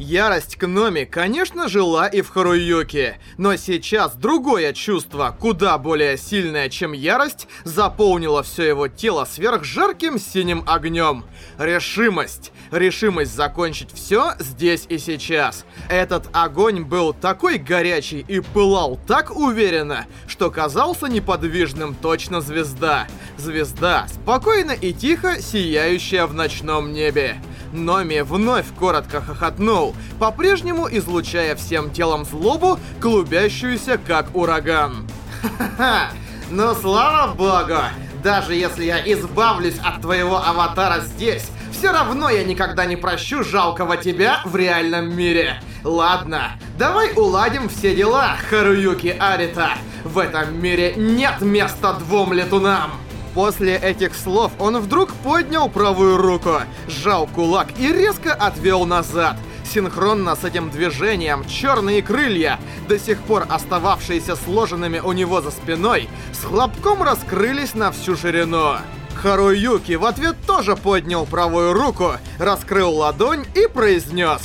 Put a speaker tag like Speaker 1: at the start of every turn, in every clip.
Speaker 1: Ярость к Номи, конечно, жила и в Харуюке, но сейчас другое чувство, куда более сильное, чем ярость, заполнило все его тело сверхжарким синим огнем. Решимость. Решимость закончить все здесь и сейчас. Этот огонь был такой горячий и пылал так уверенно, что казался неподвижным точно звезда. Звезда, спокойно и тихо сияющая в ночном небе. Номи вновь коротко хохотнул, по-прежнему излучая всем телом злобу, клубящуюся как ураган.
Speaker 2: Ха-ха-ха! Ну слава богу! Даже если я избавлюсь от твоего аватара здесь, все равно я никогда не прощу жалкого тебя в реальном мире. Ладно, давай уладим все дела, Харуюки Арита. В этом мире нет места двум летунам.
Speaker 1: После этих слов он вдруг поднял правую руку, сжал кулак и резко отвел назад. Синхронно с этим движением черные крылья, до сих пор остававшиеся сложенными у него за спиной, с хлопком раскрылись на всю ширину. Харуюки в ответ тоже поднял правую руку, раскрыл ладонь и произнес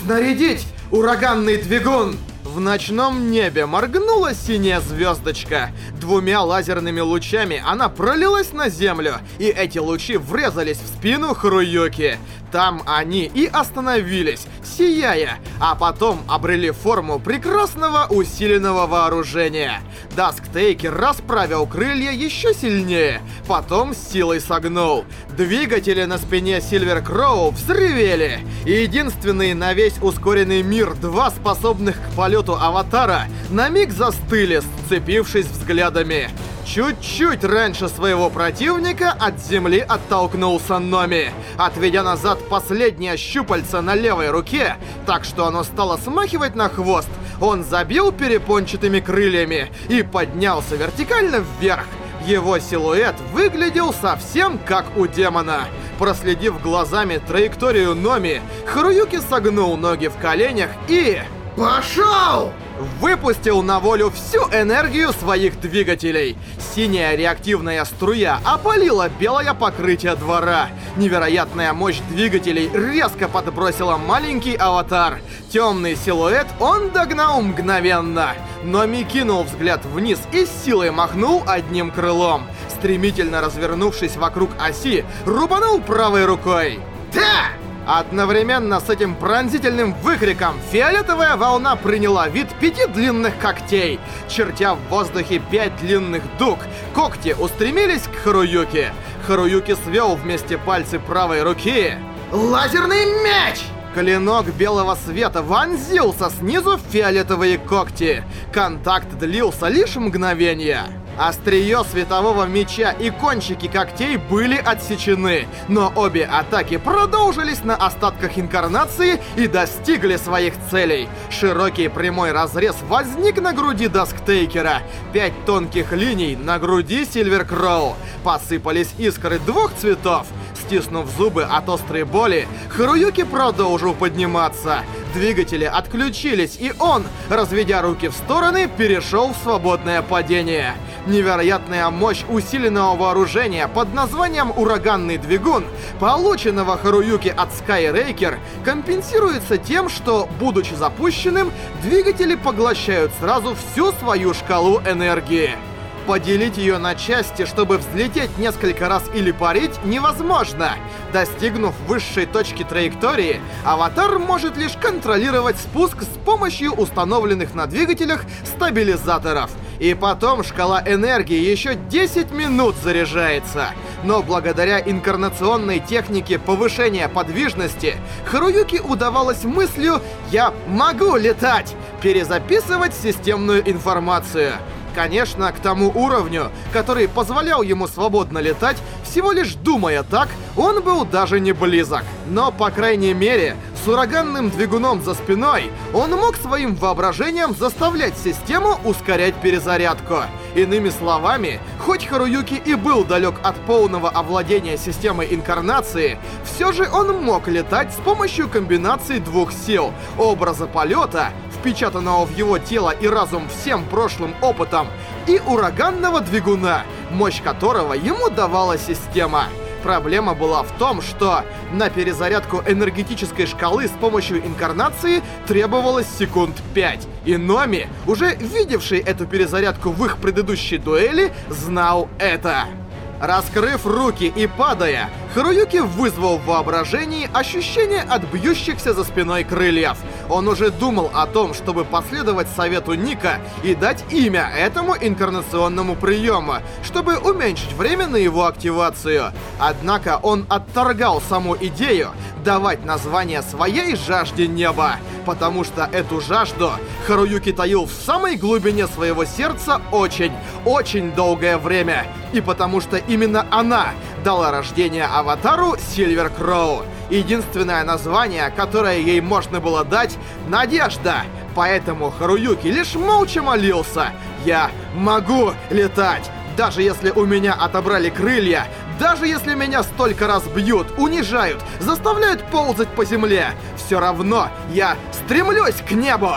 Speaker 2: «Снарядить ураганный двигун!»
Speaker 1: В ночном небе моргнула синяя звездочка. Двумя лазерными лучами она пролилась на землю, и эти лучи врезались в спину Харуюки. Там они и остановились, сияя, а потом обрели форму прекрасного усиленного вооружения. Дасктейкер расправил крылья еще сильнее, потом силой согнул. Двигатели на спине Сильвер Кроу взревели. Единственный на весь ускоренный мир два способных к полету аватара на миг застыли, сцепившись взглядами. Чуть-чуть раньше своего противника от земли оттолкнулся Номи, отведя назад последнее щупальце на левой руке, так что оно стало смахивать на хвост. Он забил перепончатыми крыльями и поднялся вертикально вверх. Его силуэт выглядел совсем как у демона. Проследив глазами траекторию Номи, Харуюки согнул ноги в коленях и...
Speaker 2: Пошел!
Speaker 1: Выпустил на волю всю энергию своих двигателей. Синяя реактивная струя опалила белое покрытие двора. Невероятная мощь двигателей резко подбросила маленький аватар. Темный силуэт он догнал мгновенно. Но кинул взгляд вниз и силой махнул одним крылом. Стремительно развернувшись вокруг оси, рубанул правой рукой.
Speaker 2: Да!
Speaker 1: Одновременно с этим пронзительным выкриком фиолетовая волна приняла вид пяти длинных когтей. Чертя в воздухе пять длинных дуг, когти устремились к Харуюке. Харуюки свел вместе пальцы правой руки.
Speaker 2: «Лазерный меч!»
Speaker 1: Клинок белого света вонзился снизу в фиолетовые когти. Контакт длился лишь мгновение. Острие светового меча и кончики когтей были отсечены, но обе атаки продолжились на остатках инкарнации и достигли своих целей. Широкий прямой разрез возник на груди Дасктейкера, пять тонких линий на груди Сильверкроу. Посыпались искры двух цветов. Стиснув зубы от острой боли, Харуюки продолжил подниматься. Двигатели отключились, и он, разведя руки в стороны, перешел в свободное падение. Невероятная мощь усиленного вооружения под названием «Ураганный двигун», полученного Харуюки от Skyraiker, компенсируется тем, что, будучи запущенным, двигатели поглощают сразу всю свою шкалу энергии. Поделить ее на части, чтобы взлететь несколько раз или парить, невозможно. Достигнув высшей точки траектории, аватар может лишь контролировать спуск с помощью установленных на двигателях стабилизаторов. И потом шкала энергии еще 10 минут заряжается. Но благодаря инкарнационной технике повышения подвижности, Харуюки удавалось мыслью «Я могу летать!» перезаписывать системную информацию. Конечно, к тому уровню, который позволял ему свободно летать, всего лишь думая так, он был даже не близок. Но, по крайней мере, с ураганным двигуном за спиной, он мог своим воображением заставлять систему ускорять перезарядку. Иными словами, хоть Харуюки и был далек от полного овладения системой инкарнации, все же он мог летать с помощью комбинации двух сил — образа полета впечатанного в его тело и разум всем прошлым опытом, и ураганного двигуна, мощь которого ему давала система. Проблема была в том, что на перезарядку энергетической шкалы с помощью инкарнации требовалось секунд 5. И Номи, уже видевший эту перезарядку в их предыдущей дуэли, знал это. Раскрыв руки и падая, Харуюки вызвал в воображении ощущение от бьющихся за спиной крыльев. Он уже думал о том, чтобы последовать совету Ника и дать имя этому инкарнационному приему, чтобы уменьшить время на его активацию. Однако он отторгал саму идею давать название своей жажде неба, потому что эту жажду Харуюки таил в самой глубине своего сердца очень, очень долгое время. И потому что именно она дала рождение аватару Сильвер Кроу. Единственное название, которое ей можно было дать — Надежда. Поэтому Харуюки лишь молча молился. «Я могу летать!» Даже если у меня отобрали крылья, даже если меня столько раз бьют, унижают, заставляют ползать по земле, все равно я стремлюсь к небу.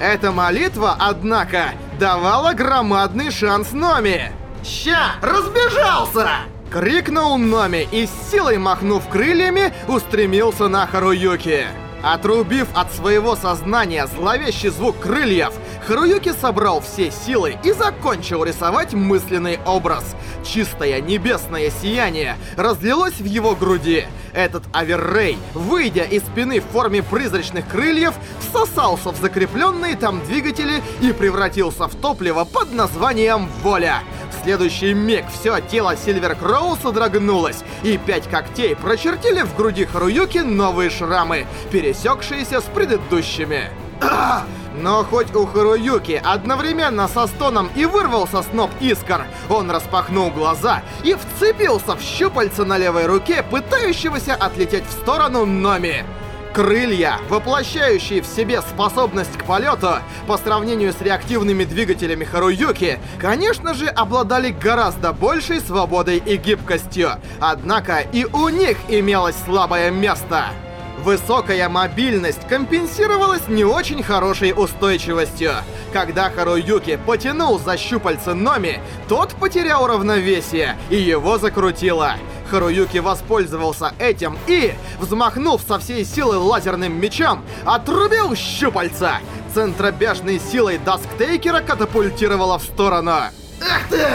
Speaker 1: Эта молитва, однако, давала громадный шанс Номи.
Speaker 2: «Ща! Разбежался!»
Speaker 1: Крикнул Номи и с силой махнув крыльями, устремился на Харуюки. Отрубив от своего сознания зловещий звук крыльев, Харуюки собрал все силы и закончил рисовать мысленный образ. Чистое небесное сияние разлилось в его груди. Этот Аверрей, выйдя из спины в форме призрачных крыльев, всосался в закрепленные там двигатели и превратился в топливо под названием «Воля». В следующий миг все тело Сильвер Кроу содрогнулось, и пять когтей прочертили в груди Харуюки новые шрамы, пересекшиеся с предыдущими. А! Но хоть у Харуюки одновременно со стоном и вырвался сноп искр, он распахнул глаза и вцепился в щупальца на левой руке, пытающегося отлететь в сторону Номи. Крылья, воплощающие в себе способность к полету, по сравнению с реактивными двигателями Харуюки, конечно же, обладали гораздо большей свободой и гибкостью. Однако и у них имелось слабое место. Высокая мобильность компенсировалась не очень хорошей устойчивостью. Когда Харуюки потянул за щупальца Номи, тот потерял равновесие, и его закрутило. Харуюки воспользовался этим и, взмахнув со всей силы лазерным мечом, отрубил щупальца. Центробежной силой Дасктейкера катапультировала в сторону.
Speaker 2: «Ах ты!»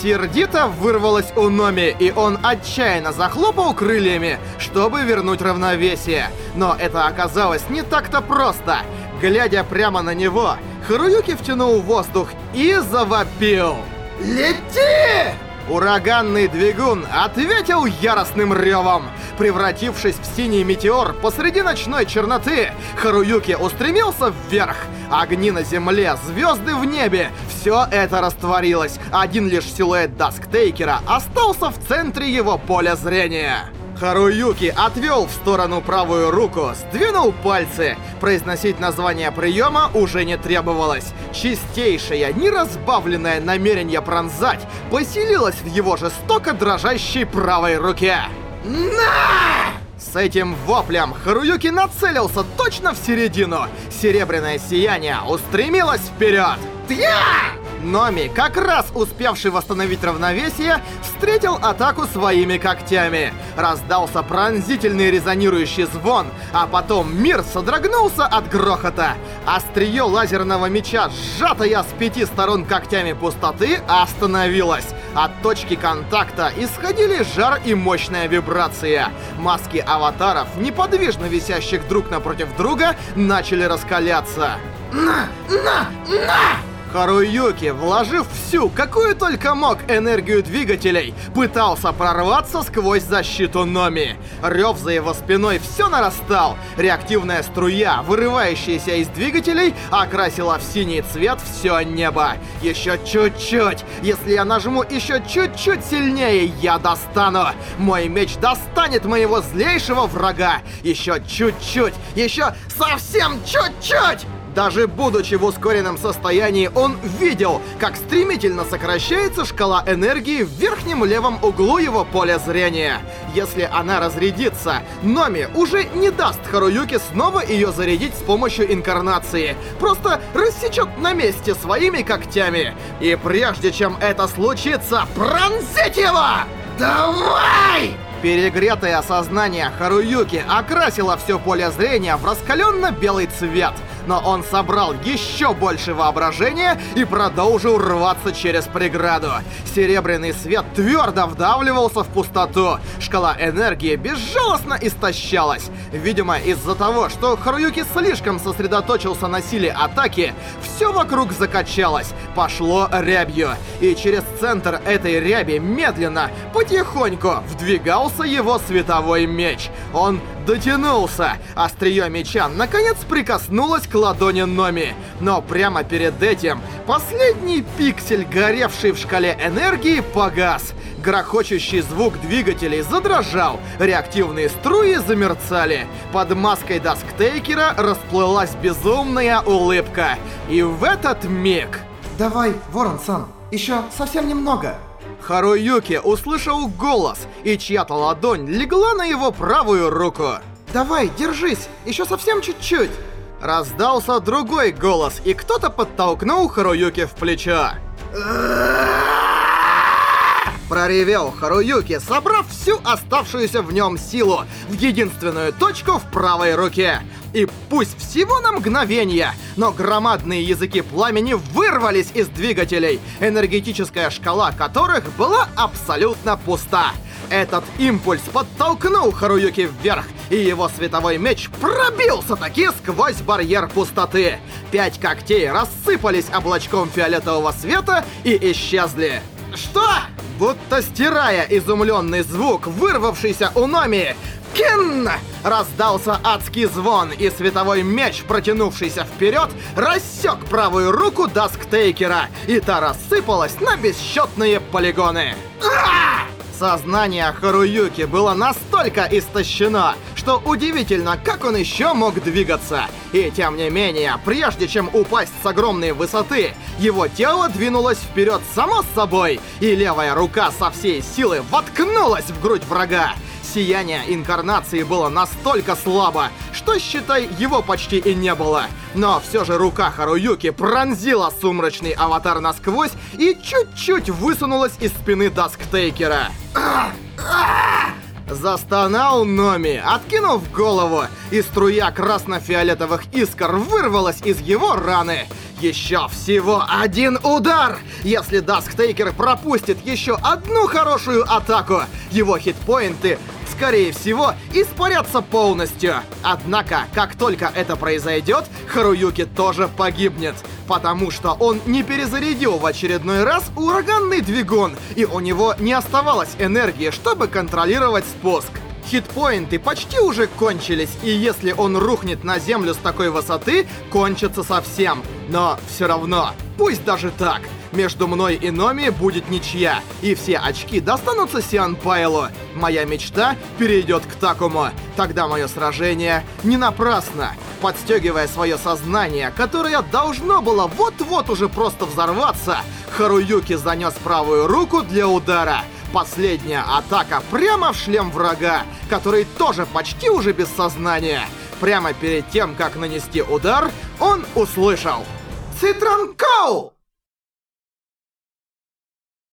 Speaker 1: Сердито вырвалось у Номи, и он отчаянно захлопал крыльями, чтобы вернуть равновесие. Но это оказалось не так-то просто. Глядя прямо на него, Харуюки втянул воздух и завопил.
Speaker 2: «Лети!»
Speaker 1: Ураганный двигун ответил яростным ревом. Превратившись в синий метеор посреди ночной черноты, Харуюки устремился вверх. Огни на земле, звезды в небе — все это растворилось. Один лишь силуэт Дасктейкера остался в центре его поля зрения. Харуюки отвел в сторону правую руку, сдвинул пальцы. Произносить название приема уже не требовалось. Чистейшее, неразбавленное намерение пронзать поселилось в его жестоко дрожащей правой руке.
Speaker 2: «На!»
Speaker 1: С этим воплем Харуюки нацелился точно в середину. Серебряное сияние устремилось вперед.
Speaker 2: «Тья!»
Speaker 1: Номи, как раз успевший восстановить равновесие, встретил атаку своими когтями. Раздался пронзительный резонирующий звон, а потом мир содрогнулся от грохота. Острие лазерного меча, сжатое с пяти сторон когтями пустоты, остановилось. От точки контакта исходили жар и мощная вибрация. Маски аватаров, неподвижно висящих друг напротив друга, начали раскаляться.
Speaker 2: «На! На! На!»
Speaker 1: Харуюки, вложив всю, какую только мог, энергию двигателей, пытался прорваться сквозь защиту Номи. Рев за его спиной все нарастал. Реактивная струя, вырывающаяся из двигателей, окрасила в синий цвет все небо. Еще чуть-чуть. Если я нажму еще чуть-чуть сильнее, я достану. Мой меч достанет моего злейшего врага. Еще чуть-чуть. Еще совсем чуть-чуть. Даже будучи в ускоренном состоянии, он видел, как стремительно сокращается шкала энергии в верхнем левом углу его поля зрения. Если она разрядится, Номи уже не даст Харуюке снова ее зарядить с помощью инкарнации. Просто рассечет на месте своими когтями. И прежде чем это случится, пронзить его!
Speaker 2: «Давай!»
Speaker 1: Перегретое сознание Харуюки окрасило все поле зрения в раскаленно-белый цвет, но он собрал еще больше воображения и продолжил рваться через преграду. Серебряный свет твердо вдавливался в пустоту. Шкала энергии безжалостно истощалась. Видимо, из-за того, что Харуюки слишком сосредоточился на силе атаки, все вокруг закачалось, пошло рябью. И через центр этой ряби медленно, потихоньку вдвигался его световой меч. Он дотянулся. Острие меча наконец прикоснулось к ладони Номи. Но прямо перед этим последний пиксель, горевший в шкале энергии, погас. Грохочущий звук двигателей задрожал, реактивные струи замерцали. Под маской дасктейкера расплылась безумная улыбка. И в этот миг...
Speaker 2: Давай, Ворон-сан, еще совсем немного.
Speaker 1: Харуюки услышал голос, и чья-то ладонь легла на его правую руку.
Speaker 2: Давай, держись, еще совсем чуть-чуть.
Speaker 1: Раздался другой голос, и кто-то подтолкнул Харуюки в плечо. Проревел Харуюки, собрав всю оставшуюся в нем силу в единственную точку в правой руке. И пусть всего на мгновение, но громадные языки пламени вырвались из двигателей, энергетическая шкала которых была абсолютно пуста. Этот импульс подтолкнул Харуюки вверх, и его световой меч пробился таки сквозь барьер пустоты. Пять когтей рассыпались облачком фиолетового света и исчезли. Что? Будто стирая изумленный звук, вырвавшийся у Номи, Кин! Раздался адский звон, и световой меч, протянувшийся вперед, рассек правую руку Дасктейкера, и та рассыпалась на бесчетные полигоны. А! Сознание Харуюки было настолько истощено, что удивительно, как он еще мог двигаться. И тем не менее, прежде чем упасть с огромной высоты, его тело двинулось вперед само собой, и левая рука со всей силы воткнулась в грудь врага. Сияние инкарнации было настолько слабо, что, считай, его почти и не было. Но все же рука Харуюки пронзила сумрачный аватар насквозь и чуть-чуть высунулась из спины Дасктейкера. Застонал Номи, откинув голову, и струя красно-фиолетовых искр вырвалась из его раны. Еще всего один удар! Если Дасктейкер пропустит еще одну хорошую атаку, его хитпоинты скорее всего, испарятся полностью. Однако, как только это произойдет, Харуюки тоже погибнет. Потому что он не перезарядил в очередной раз ураганный двигун, и у него не оставалось энергии, чтобы контролировать спуск. Хитпоинты почти уже кончились, и если он рухнет на землю с такой высоты, кончится совсем. Но все равно, пусть даже так, между мной и Номи будет ничья, и все очки достанутся Сиан Пайлу. Моя мечта перейдет к Такому. Тогда мое сражение не напрасно. Подстегивая свое сознание, которое должно было вот-вот уже просто взорваться, Харуюки занес правую руку для удара. Последняя атака прямо в шлем врага, который тоже почти уже без сознания. Прямо перед тем, как нанести удар, он услышал «Цитрон Коу!»